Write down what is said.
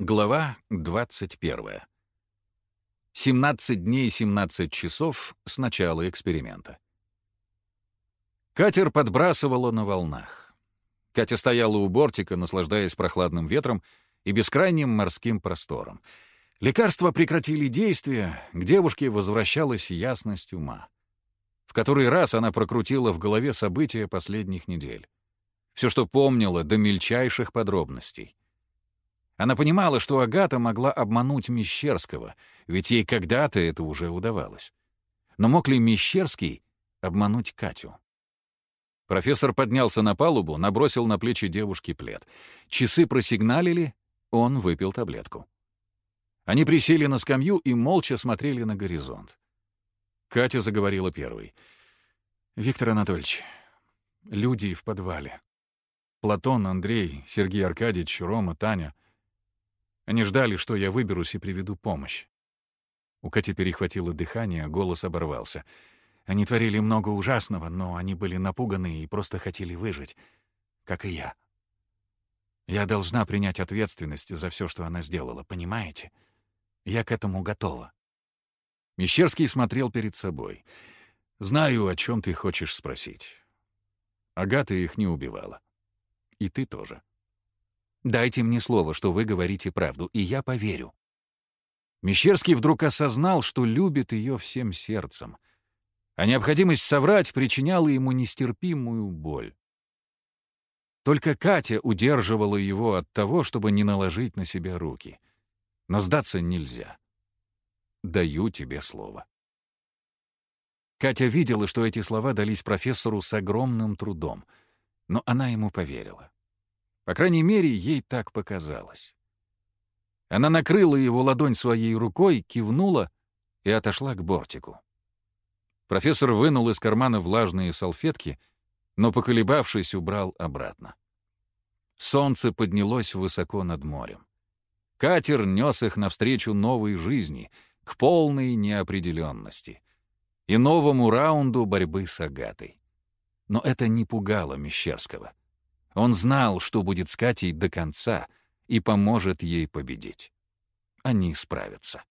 Глава 21. 17 дней 17 часов с начала эксперимента. Катер подбрасывало на волнах. Катя стояла у бортика, наслаждаясь прохладным ветром и бескрайним морским простором. Лекарства прекратили действие, к девушке возвращалась ясность ума. В который раз она прокрутила в голове события последних недель. Все, что помнила, до мельчайших подробностей. Она понимала, что Агата могла обмануть Мещерского, ведь ей когда-то это уже удавалось. Но мог ли Мещерский обмануть Катю? Профессор поднялся на палубу, набросил на плечи девушки плед. Часы просигналили, он выпил таблетку. Они присели на скамью и молча смотрели на горизонт. Катя заговорила первой. «Виктор Анатольевич, люди в подвале. Платон, Андрей, Сергей Аркадьевич, Рома, Таня — они ждали, что я выберусь и приведу помощь. У Кати перехватило дыхание, голос оборвался. Они творили много ужасного, но они были напуганы и просто хотели выжить, как и я. Я должна принять ответственность за все, что она сделала, понимаете? Я к этому готова. Мещерский смотрел перед собой. «Знаю, о чем ты хочешь спросить. Агата их не убивала. И ты тоже. Дайте мне слово, что вы говорите правду, и я поверю». Мещерский вдруг осознал, что любит ее всем сердцем, а необходимость соврать причиняла ему нестерпимую боль. Только Катя удерживала его от того, чтобы не наложить на себя руки. Но сдаться нельзя. Даю тебе слово. Катя видела, что эти слова дались профессору с огромным трудом, но она ему поверила. По крайней мере, ей так показалось. Она накрыла его ладонь своей рукой, кивнула и отошла к бортику. Профессор вынул из кармана влажные салфетки, но, поколебавшись, убрал обратно. Солнце поднялось высоко над морем. Катер нес их навстречу новой жизни, к полной неопределенности и новому раунду борьбы с Агатой. Но это не пугало Мещерского. Он знал, что будет с Катей до конца и поможет ей победить. Они справятся.